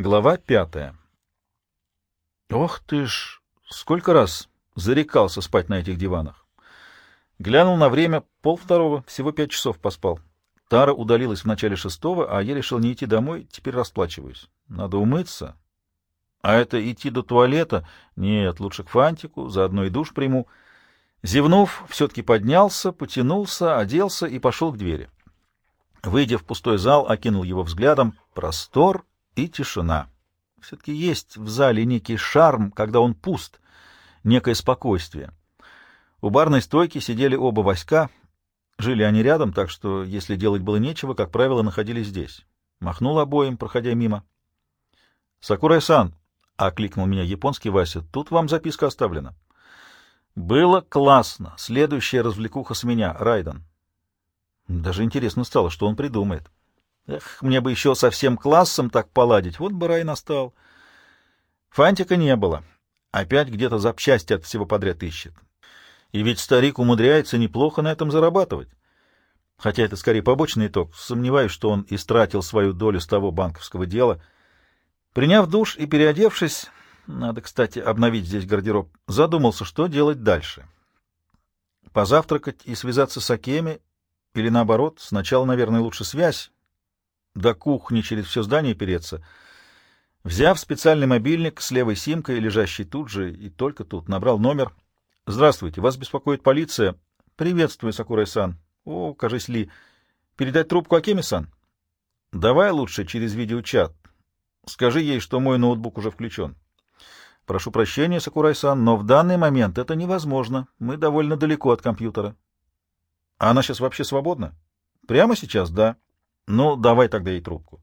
Глава пятая. Ох ты ж, сколько раз зарекался спать на этих диванах. Глянул на время, пол второго, всего пять часов поспал. Тара удалилась в начале шестого, а я решил не идти домой, теперь расплачиваюсь. Надо умыться. А это идти до туалета? Нет, лучше к фантику, заодно и душ приму. Зевнув, все-таки поднялся, потянулся, оделся и пошел к двери. Выйдя в пустой зал, окинул его взглядом. Простор и тишина. Все-таки есть в зале некий шарм, когда он пуст, некое спокойствие. У барной стойки сидели оба Васька. Жили они рядом, так что, если делать было нечего, как правило, находились здесь. Махнул обоим, проходя мимо. — Сакурай-сан, — окликнул меня японский Вася, — тут вам записка оставлена. — Было классно. Следующая развлекуха с меня, Райден. Даже интересно стало, что он придумает. — Эх, мне бы еще со всем классом так поладить, вот бы рай настал. Фантика не было. Опять где-то запчасти от всего подряд ищет. И ведь старик умудряется неплохо на этом зарабатывать. Хотя это скорее побочный итог. Сомневаюсь, что он истратил свою долю с того банковского дела. Приняв душ и переодевшись, надо, кстати, обновить здесь гардероб, задумался, что делать дальше. Позавтракать и связаться с Акеми или, наоборот, сначала, наверное, лучше связь, до кухни через все здание переться. Взяв специальный мобильник с левой симкой, лежащий тут же и только тут, набрал номер. «Здравствуйте, вас беспокоит полиция». «Приветствую, Сакурай-сан». «О, кажись ли. Передать трубку Акеми-сан?» «Давай лучше через видеочат. Скажи ей, что мой ноутбук уже включен». «Прошу прощения, Сакурай-сан, но в данный момент это невозможно. Мы довольно далеко от компьютера». «А она сейчас вообще свободна?» «Прямо сейчас, да». Ну, давай тогда ей трубку.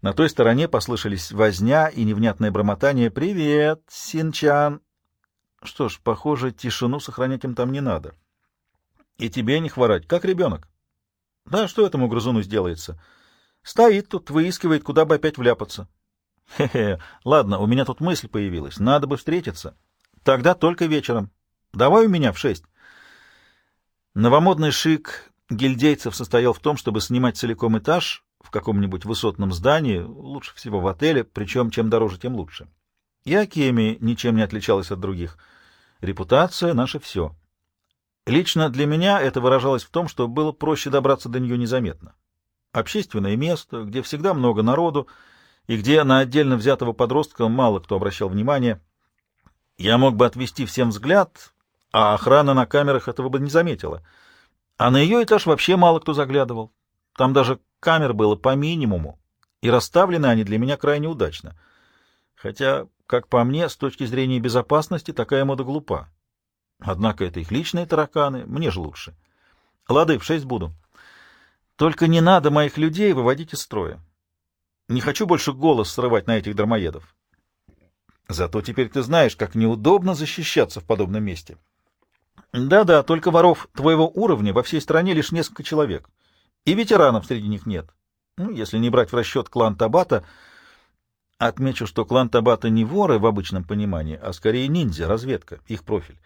На той стороне послышались возня и невнятное бормотание. «Привет, Синчан!» Что ж, похоже, тишину сохранять им там не надо. И тебе не хворать, как ребенок. Да, что этому грызуну сделается? Стоит тут, выискивает, куда бы опять вляпаться. Хе-хе, ладно, у меня тут мысль появилась. Надо бы встретиться. Тогда только вечером. Давай у меня в шесть. Новомодный шик гильдейцев состоял в том, чтобы снимать целиком этаж в каком-нибудь высотном здании, лучше всего в отеле, причем чем дороже, тем лучше. И Акеми ничем не отличалась от других. Репутация — наше все. Лично для меня это выражалось в том, что было проще добраться до нее незаметно. Общественное место, где всегда много народу, и где на отдельно взятого подростка мало кто обращал внимание. Я мог бы отвести всем взгляд, а охрана на камерах этого бы не заметила — а на ее этаж вообще мало кто заглядывал. Там даже камер было по минимуму, и расставлены они для меня крайне удачно. Хотя, как по мне, с точки зрения безопасности, такая мода глупа. Однако это их личные тараканы, мне же лучше. Лады, в шесть буду. Только не надо моих людей выводить из строя. Не хочу больше голос срывать на этих дармоедов. Зато теперь ты знаешь, как неудобно защищаться в подобном месте. Да-да, только воров твоего уровня во всей стране лишь несколько человек. И ветеранов среди них нет. Ну, если не брать в расчет клан Табата, отмечу, что клан Табата не воры в обычном понимании, а скорее ниндзя, разведка, их профиль.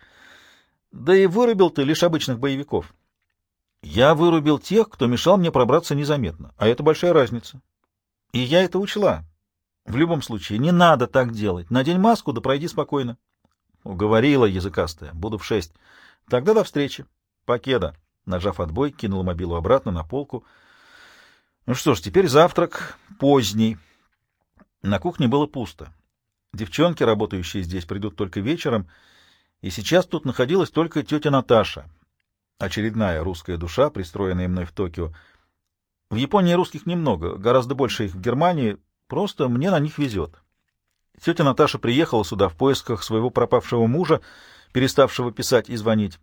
Да и вырубил ты лишь обычных боевиков. Я вырубил тех, кто мешал мне пробраться незаметно, а это большая разница. И я это учла. В любом случае, не надо так делать. Надень маску, да пройди спокойно. Уговорила языкастая. Буду в шесть. Тогда до встречи. Покеда. Нажав отбой, кинул мобилу обратно на полку. Ну что ж, теперь завтрак поздний. На кухне было пусто. Девчонки, работающие здесь, придут только вечером, и сейчас тут находилась только тетя Наташа, очередная русская душа, пристроенная мной в Токио. В Японии русских немного, гораздо больше их в Германии, просто мне на них везет. Тетя Наташа приехала сюда в поисках своего пропавшего мужа, переставшего писать и звонить.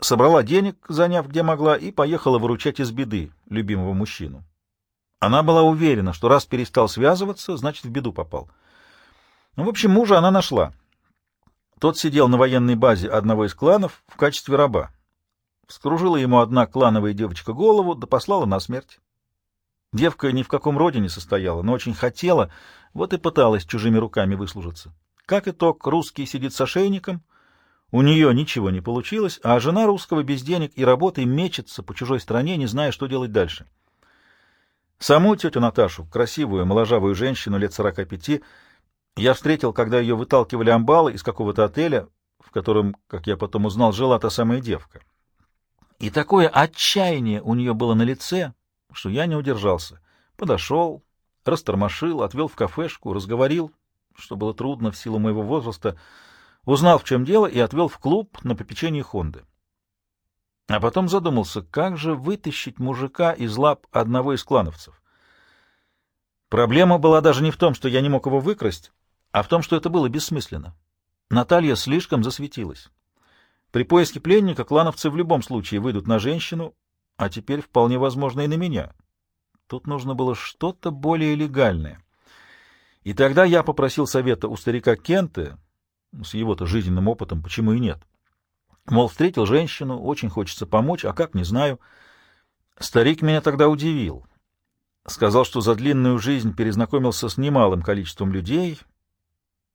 Собрала денег, заняв где могла, и поехала выручать из беды любимого мужчину. Она была уверена, что раз перестал связываться, значит, в беду попал. Ну, в общем, мужа она нашла. Тот сидел на военной базе одного из кланов в качестве раба. Вскружила ему одна клановая девочка голову, да послала на смерть. Девка ни в каком роде не состояла, но очень хотела, вот и пыталась чужими руками выслужиться. Как итог, русский сидит с ошейником — у нее ничего не получилось, а жена русского без денег и работы мечется по чужой стране, не зная, что делать дальше. Саму тетю Наташу, красивую, моложавую женщину лет сорока пяти, я встретил, когда ее выталкивали амбалы из какого-то отеля, в котором, как я потом узнал, жила та самая девка. И такое отчаяние у нее было на лице, что я не удержался. Подошел, растормошил, отвел в кафешку, разговорил, что было трудно в силу моего возраста, узнал, в чем дело, и отвел в клуб на попечение Хонды. А потом задумался, как же вытащить мужика из лап одного из клановцев. Проблема была даже не в том, что я не мог его выкрасть, а в том, что это было бессмысленно. Наталья слишком засветилась. При поиске пленника клановцы в любом случае выйдут на женщину, а теперь вполне возможно и на меня. Тут нужно было что-то более легальное. И тогда я попросил совета у старика Кенты, с его-то жизненным опытом, почему и нет. Мол, встретил женщину, очень хочется помочь, а как, не знаю. Старик меня тогда удивил. Сказал, что за длинную жизнь перезнакомился с немалым количеством людей,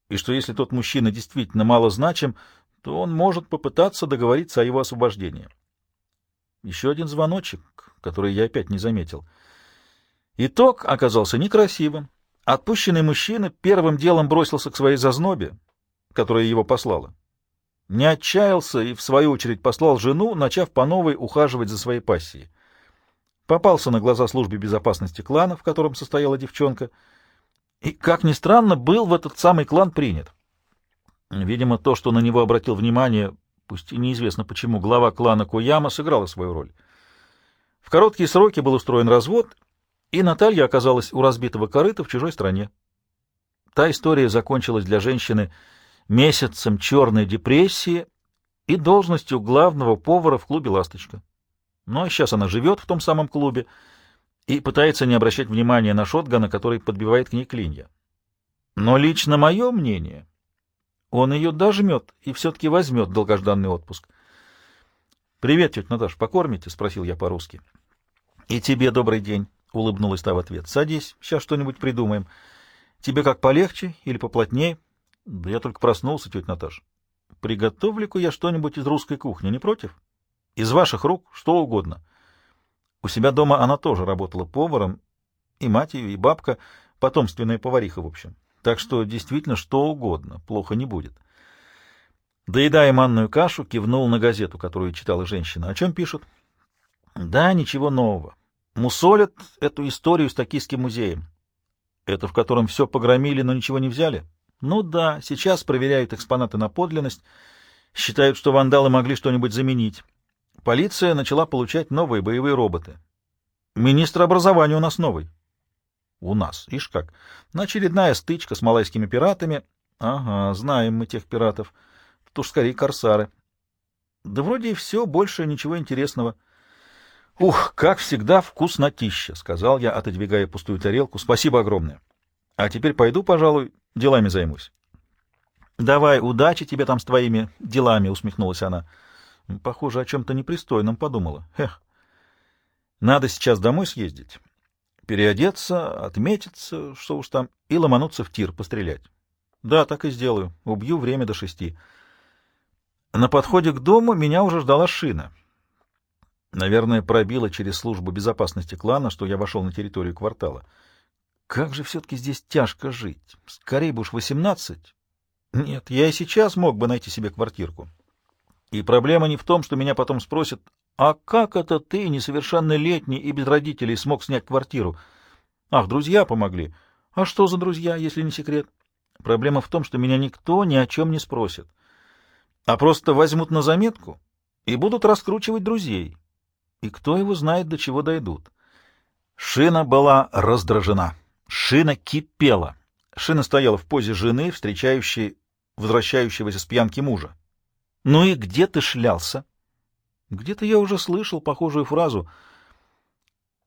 и что если тот мужчина действительно мало значим, то он может попытаться договориться о его освобождении. Еще один звоночек, который я опять не заметил. Итог оказался некрасивым. Отпущенный мужчина первым делом бросился к своей зазнобе, которая его послала не отчаялся и, в свою очередь, послал жену, начав по новой ухаживать за своей пассией. Попался на глаза службе безопасности клана, в котором состояла девчонка, и, как ни странно, был в этот самый клан принят. Видимо, то, что на него обратил внимание, пусть и неизвестно почему, глава клана Кояма сыграла свою роль. В короткие сроки был устроен развод, и Наталья оказалась у разбитого корыта в чужой стране. Та история закончилась для женщины — месяцем черной депрессии и должностью главного повара в клубе «Ласточка». Ну а сейчас она живет в том самом клубе и пытается не обращать внимания на Шотгана, который подбивает к ней клинья. Но лично мое мнение, он ее дожмет и все-таки возьмет долгожданный отпуск. — Привет, тетя Наташ, покормите? — спросил я по-русски. — И тебе добрый день, — улыбнулась та в ответ. — Садись, сейчас что-нибудь придумаем. Тебе как полегче или поплотнее? — да я только проснулся, тетя Наташа. Приготовлю-ка я что-нибудь из русской кухни, не против? Из ваших рук что угодно. У себя дома она тоже работала поваром, и мать ее, и бабка, потомственная повариха, в общем. Так что действительно что угодно, плохо не будет. Доедая манную кашу, кивнул на газету, которую читала женщина. О чем пишут? Да, ничего нового. Мусолят эту историю с Токийским музеем. Это в котором все погромили, но ничего не взяли? Ну да, сейчас проверяют экспонаты на подлинность, считают, что вандалы могли что-нибудь заменить. Полиция начала получать новые боевые роботы. Министр образования у нас новый. У нас, ишь как. Очередная стычка с малайскими пиратами. Ага, знаем мы тех пиратов. Тут уж скорее корсары. Да вроде и все, больше ничего интересного. Ух, как всегда, вкуснотища, — сказал я, отодвигая пустую тарелку. Спасибо огромное. А теперь пойду, пожалуй, делами займусь. — Давай, удачи тебе там с твоими делами, — усмехнулась она. Похоже, о чем-то непристойном подумала. Эх, надо сейчас домой съездить, переодеться, отметиться, что уж там, и ломануться в тир, пострелять. Да, так и сделаю. Убью время до шести. На подходе к дому меня уже ждала шина. Наверное, пробила через службу безопасности клана, что я вошел на территорию квартала. Как же все-таки здесь тяжко жить. Скорее бы уж восемнадцать. Нет, я и сейчас мог бы найти себе квартирку. И проблема не в том, что меня потом спросят, а как это ты, несовершеннолетний и без родителей, смог снять квартиру? Ах, друзья помогли. А что за друзья, если не секрет? Проблема в том, что меня никто ни о чем не спросит, а просто возьмут на заметку и будут раскручивать друзей. И кто его знает, до чего дойдут. Шина была раздражена. Шина кипела. Шина стояла в позе жены, встречающей возвращающегося с пьянки мужа. «Ну и где ты шлялся?» Где-то я уже слышал похожую фразу.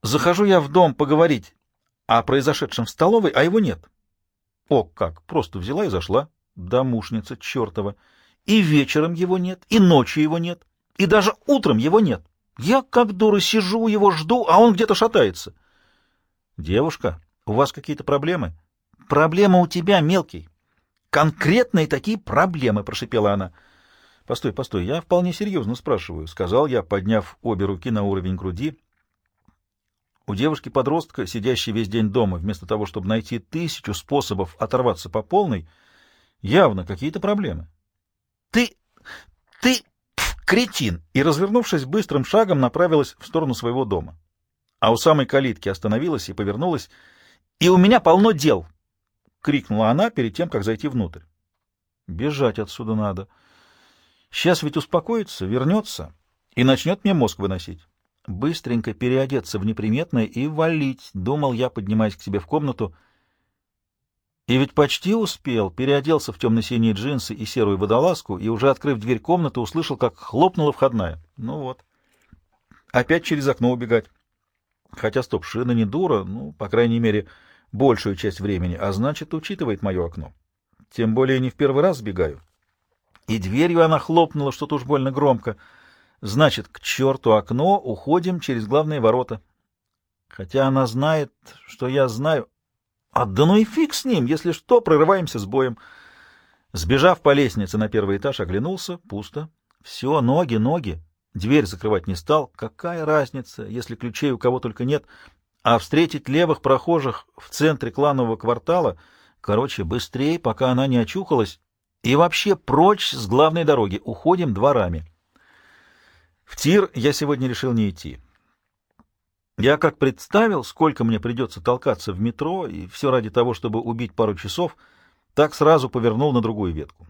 «Захожу я в дом поговорить о произошедшем в столовой, а его нет». О, как! Просто взяла и зашла. Домушница чертова. И вечером его нет, и ночью его нет, и даже утром его нет. Я, как дура, сижу, его жду, а он где-то шатается. Девушка, у вас какие-то проблемы? Проблема у тебя, мелкий. Конкретные такие проблемы, прошипела она. Постой, постой, я вполне серьезно спрашиваю, сказал я, подняв обе руки на уровень груди. У девушки-подростка, сидящей весь день дома, вместо того, чтобы найти тысячу способов оторваться по полной, явно какие-то проблемы. «Ты... ты... кретин!» И, развернувшись быстрым шагом, направилась в сторону своего дома. А у самой калитки остановилась и повернулась. «И у меня полно дел!» — крикнула она перед тем, как зайти внутрь. «Бежать отсюда надо. Сейчас ведь успокоится, вернется и начнет мне мозг выносить» быстренько переодеться в неприметное и валить, думал я, поднимаясь к себе в комнату. И ведь почти успел, переоделся в темно-синие джинсы и серую водолазку, и уже открыв дверь комнаты, услышал, как хлопнула входная. Ну вот. Опять через окно убегать. Хотя, стоп, шина не дура, ну, по крайней мере, большую часть времени, а значит, учитывает мое окно. Тем более не в первый раз сбегаю. И дверью она хлопнула что-то уж больно громко — Значит, к черту окно, уходим через главные ворота. Хотя она знает, что я знаю. А да ну и фиг с ним, если что, прорываемся с боем. Сбежав по лестнице на первый этаж, оглянулся, пусто. Все, ноги, ноги. Дверь закрывать не стал. Какая разница, если ключей у кого только нет. А встретить левых прохожих в центре кланового квартала, короче, быстрее, пока она не очухалась. И вообще прочь с главной дороги, уходим дворами. В тир я сегодня решил не идти. Я как представил, сколько мне придется толкаться в метро, и все ради того, чтобы убить пару часов, так сразу повернул на другую ветку.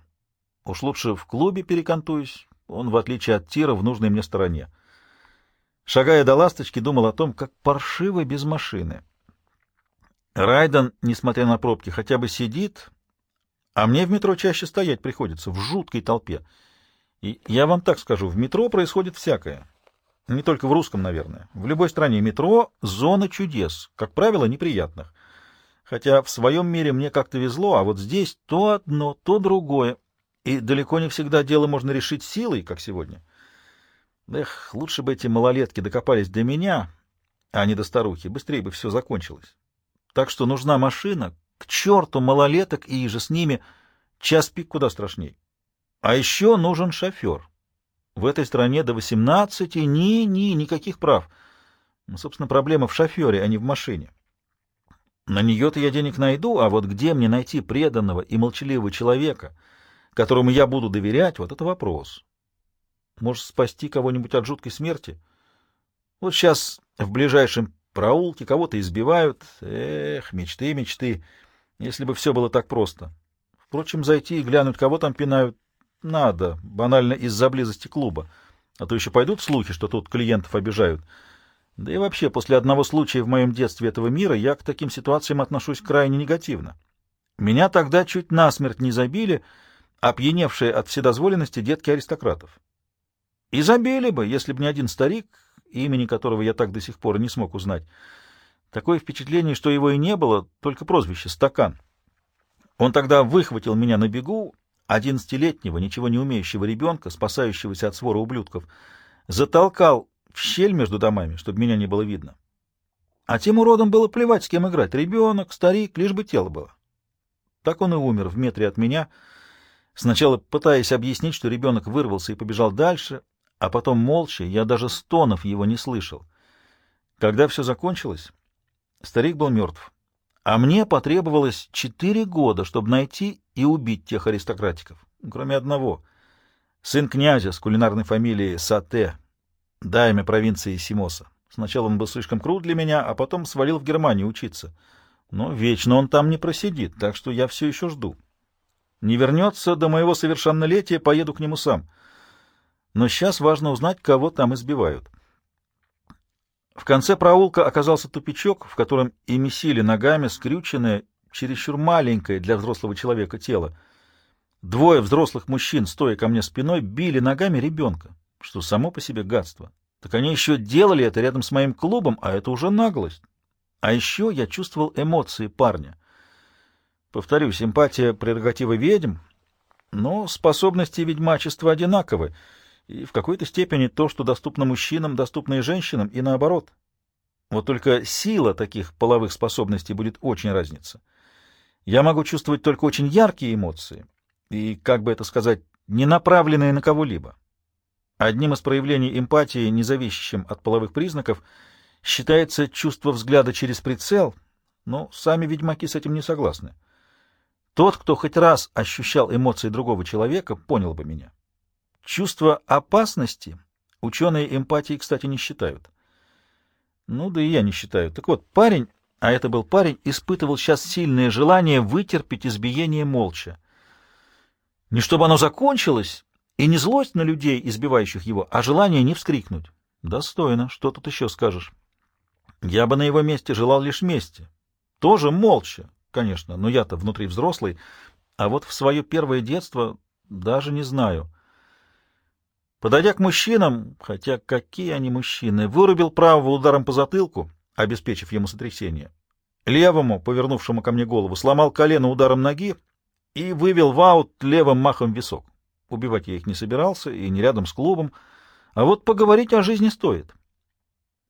Уж лучше в клубе перекантуюсь, он, в отличие от тира, в нужной мне стороне. Шагая до ласточки, думал о том, как паршиво без машины. Райден, несмотря на пробки, хотя бы сидит, а мне в метро чаще стоять приходится, в жуткой толпе. И я вам так скажу, в метро происходит всякое. Не только в русском, наверное. В любой стране метро — зона чудес, как правило, неприятных. Хотя в своем мире мне как-то везло, а вот здесь то одно, то другое. И далеко не всегда дело можно решить силой, как сегодня. Эх, лучше бы эти малолетки докопались до меня, а не до старухи. Быстрее бы все закончилось. Так что нужна машина. К черту малолеток и же с ними. Час пик куда страшней. А еще нужен шофер. В этой стране до 18 ни-ни, никаких прав. Ну, собственно, проблема в шофере, а не в машине. На нее-то я денег найду, а вот где мне найти преданного и молчаливого человека, которому я буду доверять, вот это вопрос. Может, спасти кого-нибудь от жуткой смерти? Вот сейчас в ближайшем проулке кого-то избивают. Эх, мечты, мечты. Если бы все было так просто. Впрочем, зайти и глянуть, кого там пинают, надо, банально из-за близости клуба. А то еще пойдут слухи, что тут клиентов обижают. Да и вообще, после одного случая в моем детстве этого мира я к таким ситуациям отношусь крайне негативно. Меня тогда чуть насмерть не забили, опьяневшие от вседозволенности детки аристократов. И забили бы, если бы не один старик, имени которого я так до сих пор не смог узнать. Такое впечатление, что его и не было, только прозвище — Стакан. Он тогда выхватил меня на бегу одиннадцатилетнего, ничего не умеющего ребенка, спасающегося от свора ублюдков, затолкал в щель между домами, чтобы меня не было видно. А тем уродом было плевать, с кем играть. Ребенок, старик, лишь бы тело было. Так он и умер в метре от меня, сначала пытаясь объяснить, что ребенок вырвался и побежал дальше, а потом молча, я даже стонов его не слышал. Когда все закончилось, старик был мертв. А мне потребовалось четыре года, чтобы найти и убить тех аристократиков, кроме одного. Сын князя с кулинарной фамилией Сате, дайме провинции Симоса. Сначала он был слишком крут для меня, а потом свалил в Германию учиться. Но вечно он там не просидит, так что я все еще жду. Не вернется до моего совершеннолетия, поеду к нему сам. Но сейчас важно узнать, кого там избивают. В конце проулка оказался тупичок, в котором и месили ногами скрюченное, чересчур маленькое для взрослого человека тело. Двое взрослых мужчин, стоя ко мне спиной, били ногами ребенка, что само по себе гадство. Так они еще делали это рядом с моим клубом, а это уже наглость. А еще я чувствовал эмоции парня. Повторю, симпатия — прерогатива ведьм, но способности ведьмачества одинаковы — и в какой-то степени то, что доступно мужчинам, доступно и женщинам, и наоборот. Вот только сила таких половых способностей будет очень разница. Я могу чувствовать только очень яркие эмоции, и, как бы это сказать, не направленные на кого-либо. Одним из проявлений эмпатии, не зависящим от половых признаков, считается чувство взгляда через прицел, но сами ведьмаки с этим не согласны. Тот, кто хоть раз ощущал эмоции другого человека, понял бы меня. Чувство опасности ученые эмпатии, кстати, не считают. Ну да и я не считаю. Так вот, парень, а это был парень, испытывал сейчас сильное желание вытерпеть избиение молча. Не чтобы оно закончилось, и не злость на людей, избивающих его, а желание не вскрикнуть. Достойно. Что тут еще скажешь? Я бы на его месте желал лишь мести. Тоже молча, конечно, но я-то внутри взрослый, а вот в свое первое детство даже не знаю. Подойдя к мужчинам, хотя какие они мужчины, вырубил правого ударом по затылку, обеспечив ему сотрясение. Левому, повернувшему ко мне голову, сломал колено ударом ноги и вывел в аут левым махом висок. Убивать я их не собирался и не рядом с клубом, а вот поговорить о жизни стоит.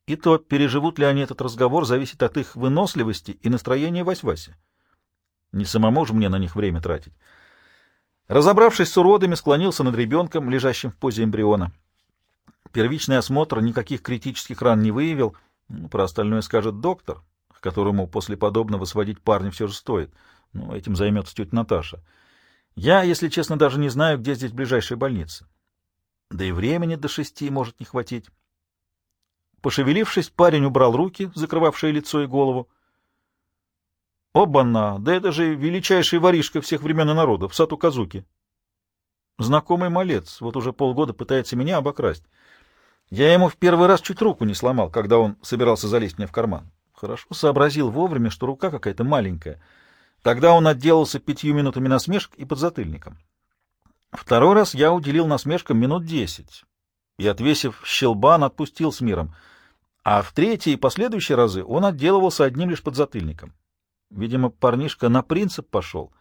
И то, переживут ли они этот разговор, зависит от их выносливости и настроения Вась-Васи. Не самому же мне на них время тратить. Разобравшись с уродами, склонился над ребенком, лежащим в позе эмбриона. Первичный осмотр никаких критических ран не выявил. Ну, про остальное скажет доктор, к которому после подобного сводить парня все же стоит. Ну, этим займется тетя Наташа. Я, если честно, даже не знаю, где здесь ближайшая больница. Да и времени до шести может не хватить. Пошевелившись, парень убрал руки, закрывавшие лицо и голову. Оба-на! Да это же величайший воришка всех времен и народов, Сату Казуки. Знакомый малец, вот уже полгода пытается меня обокрасть. Я ему в первый раз чуть руку не сломал, когда он собирался залезть мне в карман. Хорошо сообразил вовремя, что рука какая-то маленькая. Тогда он отделался пятью минутами насмешек и подзатыльником. Второй раз я уделил насмешкам минут десять и, отвесив щелбан, отпустил с миром. А в третьи и последующие разы он отделывался одним лишь подзатыльником. Видимо, парнишка на принцип пошел,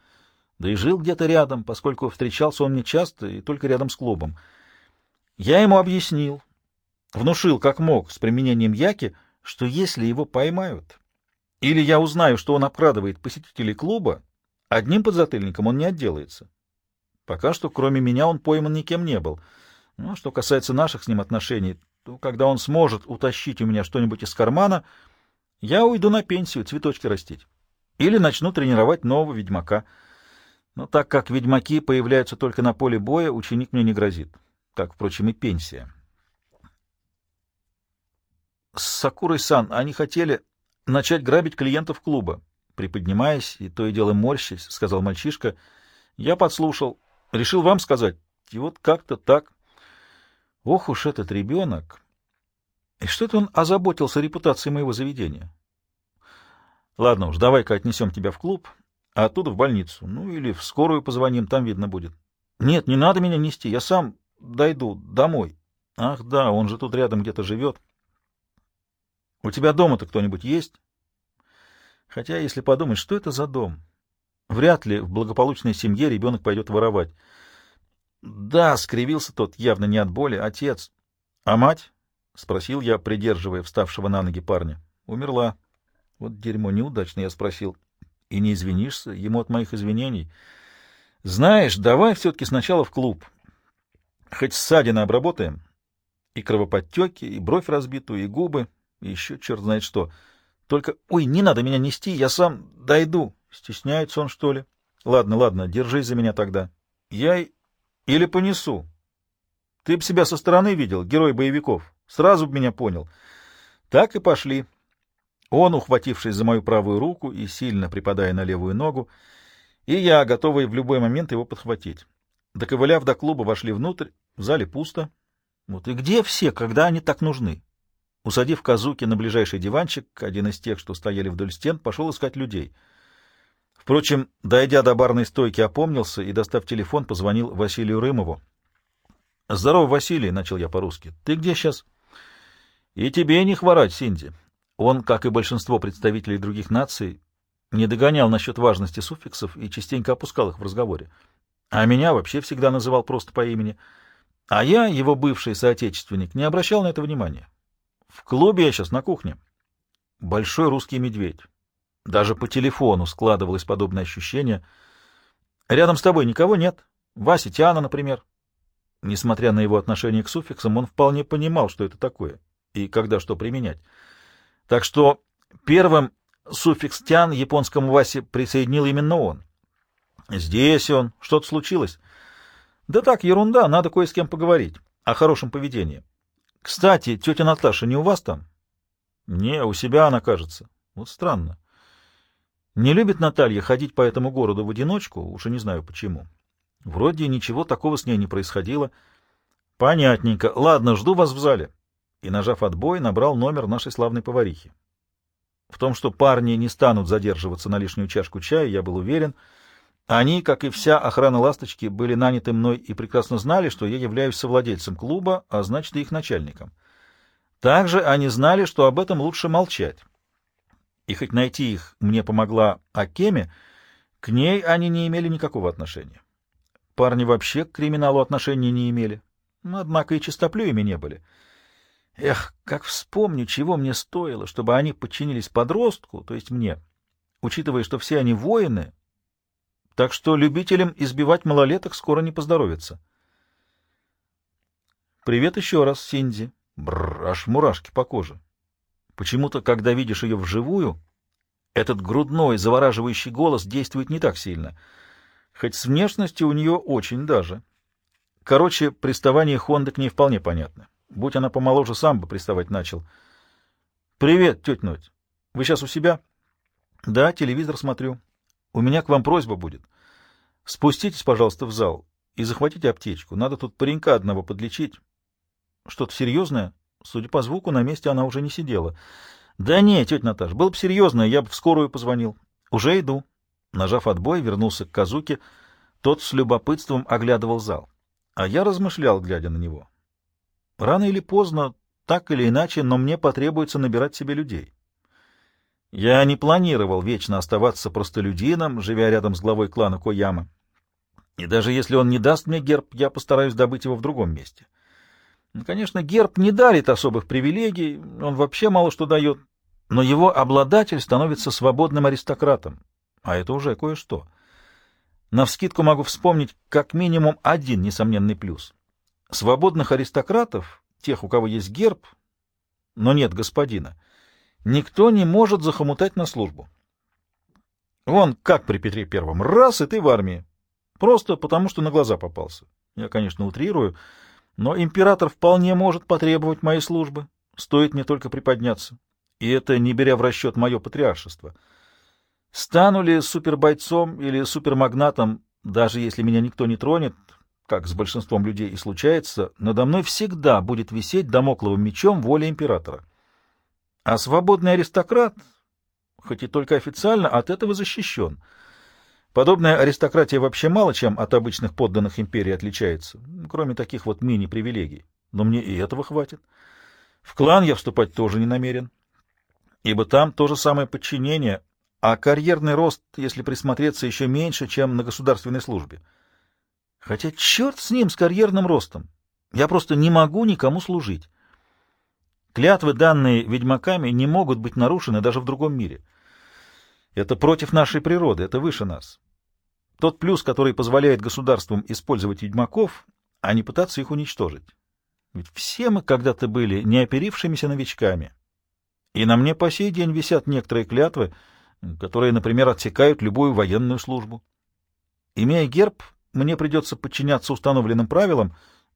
да и жил где-то рядом, поскольку встречался он не часто и только рядом с клубом. Я ему объяснил, внушил как мог с применением яки, что если его поймают, или я узнаю, что он обкрадывает посетителей клуба, одним подзатыльником он не отделается. Пока что, кроме меня, он пойман никем не был. Ну, что касается наших с ним отношений, то когда он сможет утащить у меня что-нибудь из кармана, я уйду на пенсию цветочки растить. Или начну тренировать нового ведьмака. Но так как ведьмаки появляются только на поле боя, ученик мне не грозит. Как, впрочем, и пенсия. С Сакурой-сан они хотели начать грабить клиентов клуба. Приподнимаясь и то и дело морщись, сказал мальчишка. Я подслушал. Решил вам сказать. И вот как-то так. Ох уж этот ребенок! И что-то он озаботился репутацией моего заведения. Ладно уж, давай-ка отнесем тебя в клуб, а оттуда в больницу. Ну, или в скорую позвоним, там видно будет. Нет, не надо меня нести, я сам дойду домой. Ах да, он же тут рядом где-то живет. У тебя дома-то кто-нибудь есть? Хотя, если подумать, что это за дом? Вряд ли в благополучной семье ребенок пойдет воровать. Да, скривился тот, явно не от боли, отец. А мать? — спросил я, придерживая вставшего на ноги парня. Умерла. Вот дерьмо, неудачно я спросил. И не извинишься ему от моих извинений. Знаешь, давай все-таки сначала в клуб. Хоть ссадины обработаем. И кровоподтеки, и бровь разбитую, и губы, и еще черт знает что. Только, ой, не надо меня нести, я сам дойду. Стесняется он, что ли? Ладно, ладно, держись за меня тогда. Я или понесу. Ты б себя со стороны видел, герой боевиков. Сразу б меня понял. Так и пошли. Он, ухватившись за мою правую руку и сильно припадая на левую ногу, и я, готовый в любой момент его подхватить. Доковыляв до клуба, вошли внутрь, в зале пусто. Вот и где все, когда они так нужны? Усадив Казуки на ближайший диванчик, один из тех, что стояли вдоль стен, пошел искать людей. Впрочем, дойдя до барной стойки, опомнился и, достав телефон, позвонил Василию Рымову. — Здорово, Василий, — начал я по-русски. — Ты где сейчас? — И тебе не хворать, Синди. Он, как и большинство представителей других наций, не догонял насчет важности суффиксов и частенько опускал их в разговоре. А меня вообще всегда называл просто по имени. А я, его бывший соотечественник, не обращал на это внимания. В клубе я сейчас на кухне. Большой русский медведь. Даже по телефону складывалось подобное ощущение. Рядом с тобой никого нет. Вася Тиана, например. Несмотря на его отношение к суффиксам, он вполне понимал, что это такое и когда что применять. Так что первым суффикс «тян» японскому Васе присоединил именно он. Здесь он. Что-то случилось? Да так, ерунда, надо кое с кем поговорить. О хорошем поведении. Кстати, тетя Наташа не у вас там? Не, у себя она, кажется. Вот странно. Не любит Наталья ходить по этому городу в одиночку, уж и не знаю почему. Вроде ничего такого с ней не происходило. Понятненько. Ладно, жду вас в зале. И, нажав отбой, набрал номер нашей славной поварихи. В том, что парни не станут задерживаться на лишнюю чашку чая, я был уверен. Они, как и вся охрана «Ласточки», были наняты мной и прекрасно знали, что я являюсь совладельцем клуба, а значит, и их начальником. Также они знали, что об этом лучше молчать. И хоть найти их мне помогла Акеме, к ней они не имели никакого отношения. Парни вообще к криминалу отношения не имели, однако и чистоплюями не были. Эх, как вспомню, чего мне стоило, чтобы они подчинились подростку, то есть мне, учитывая, что все они воины, так что любителям избивать малолеток скоро не поздоровится. Привет еще раз, Синди. Бррр, аж мурашки по коже. Почему-то, когда видишь ее вживую, этот грудной, завораживающий голос действует не так сильно, хоть с внешностью у нее очень даже. Короче, приставание Хонды к ней вполне понятно. Будь она помоложе, сам бы приставать начал. «Привет, тетя Ноть. Вы сейчас у себя?» «Да, телевизор смотрю. У меня к вам просьба будет. Спуститесь, пожалуйста, в зал и захватите аптечку. Надо тут паренька одного подлечить». «Что-то серьезное?» Судя по звуку, на месте она уже не сидела. «Да не, тетя Наташа, было бы серьезно, я бы в скорую позвонил. Уже иду». Нажав отбой, вернулся к Казуке. Тот с любопытством оглядывал зал. А я размышлял, глядя на него. Рано или поздно, так или иначе, но мне потребуется набирать себе людей. Я не планировал вечно оставаться простолюдином, живя рядом с главой клана Кояма. И даже если он не даст мне герб, я постараюсь добыть его в другом месте. Конечно, герб не дарит особых привилегий, он вообще мало что дает, но его обладатель становится свободным аристократом, а это уже кое-что. Навскидку могу вспомнить как минимум один несомненный плюс. Свободных аристократов, тех, у кого есть герб, но нет господина, никто не может захомутать на службу. Вон как при Петре Первом, раз, и ты в армии. Просто потому, что на глаза попался. Я, конечно, утрирую, но император вполне может потребовать моей службы, стоит мне только приподняться. И это не беря в расчет мое патриаршество. Стану ли супербойцом или супермагнатом, даже если меня никто не тронет, как с большинством людей и случается, надо мной всегда будет висеть домокловым мечом воля императора. А свободный аристократ, хоть и только официально, от этого защищен — Подобная аристократия вообще мало чем от обычных подданных империи отличается, кроме таких вот мини-привилегий. Но мне и этого хватит. В клан я вступать тоже не намерен, ибо там то же самое подчинение, а карьерный рост, если присмотреться, еще меньше, чем на государственной службе. Хотя черт с ним, с карьерным ростом. Я просто не могу никому служить. Клятвы, данные ведьмаками, не могут быть нарушены даже в другом мире. Это против нашей природы, это выше нас. Тот плюс, который позволяет государствам использовать ведьмаков, а не пытаться их уничтожить. Ведь все мы когда-то были неоперившимися новичками. И на мне по сей день висят некоторые клятвы, которые, например, отсекают любую военную службу. Имея герб, мне придется подчиняться установленным правилам,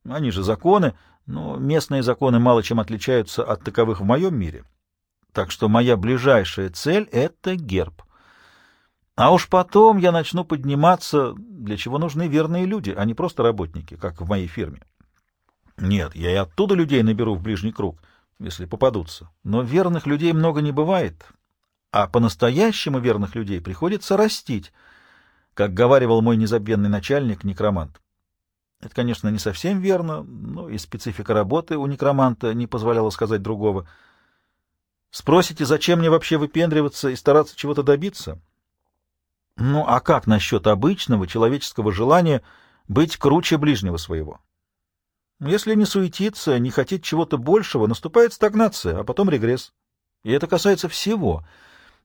они же законы, но местные законы мало чем отличаются от таковых в моем мире. Так что моя ближайшая цель — это герб. А уж потом я начну подниматься, для чего нужны верные люди, а не просто работники, как в моей фирме. Нет, я и оттуда людей наберу в ближний круг, если попадутся. Но верных людей много не бывает, а по-настоящему верных людей приходится растить, как говаривал мой незабвенный начальник, некромант. Это, конечно, не совсем верно, но и специфика работы у некроманта не позволяла сказать другого. Спросите, зачем мне вообще выпендриваться и стараться чего-то добиться? Ну, а как насчет обычного человеческого желания быть круче ближнего своего? Если не суетиться, не хотеть чего-то большего, наступает стагнация, а потом регресс. И это касается всего.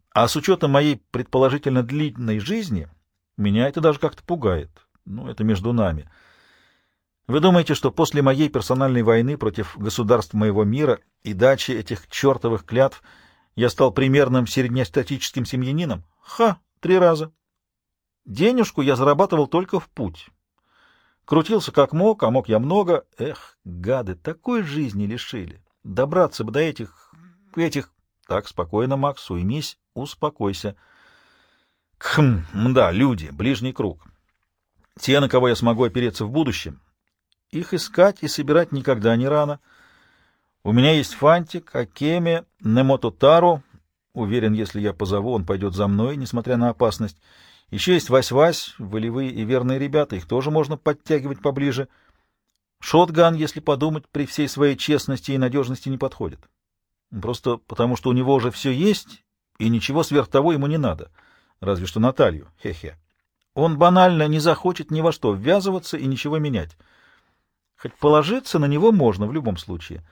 А с учетом моей предположительно длительной жизни, меня это даже как-то пугает. Ну, это между нами. Вы думаете, что после моей персональной войны против государств моего мира и дачи этих чертовых клятв я стал примерным среднестатическим семьянином? Ха, три раза. Денежку я зарабатывал только в путь. Крутился как мог, а мог я много. Эх, гады, такой жизни лишили. Добраться бы до этих... этих... Так, спокойно, Макс, уймись, успокойся. Хм, да, люди, ближний круг. Те, на кого я смогу опереться в будущем. Их искать и собирать никогда не рано. У меня есть Фантик, Акеме, Немототару. Уверен, если я позову, он пойдет за мной, несмотря на опасность. Еще есть Вась-Вась, волевые и верные ребята, их тоже можно подтягивать поближе. Шотган, если подумать, при всей своей честности и надежности не подходит. Просто потому, что у него уже все есть, и ничего сверх того ему не надо. Разве что Наталью. Хе-хе. Он банально не захочет ни во что ввязываться и ничего менять. Хоть положиться на него можно в любом случае.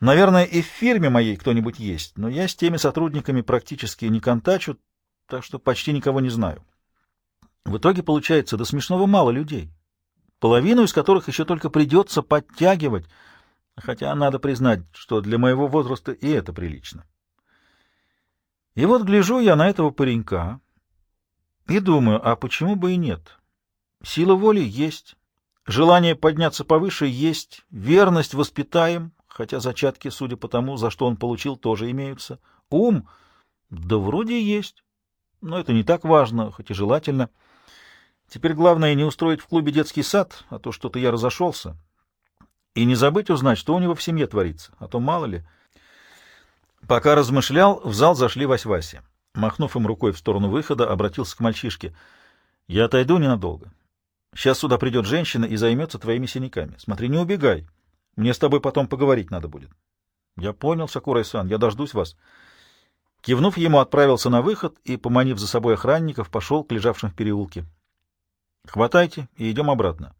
Наверное, и в фирме моей кто-нибудь есть, но я с теми сотрудниками практически не контачу, так что почти никого не знаю. В итоге получается до смешного мало людей, половину из которых еще только придется подтягивать, хотя надо признать, что для моего возраста и это прилично. И вот гляжу я на этого паренька и думаю, а почему бы и нет? Сила воли есть, желание подняться повыше есть, верность воспитаем, хотя зачатки, судя по тому, за что он получил, тоже имеются. Ум, да вроде есть, но это не так важно, хоть и желательно. Теперь главное не устроить в клубе детский сад, а то что-то я разошелся. И не забыть узнать, что у него в семье творится, а то мало ли. Пока размышлял, в зал зашли Вась-Васи. Махнув им рукой в сторону выхода, обратился к мальчишке. — Я отойду ненадолго. Сейчас сюда придет женщина и займется твоими синяками. Смотри, не убегай. Мне с тобой потом поговорить надо будет. — Я понял, Сакурай-сан, я дождусь вас. Кивнув ему, отправился на выход и, поманив за собой охранников, пошел к лежавшим в переулке. — Хватайте и идем обратно.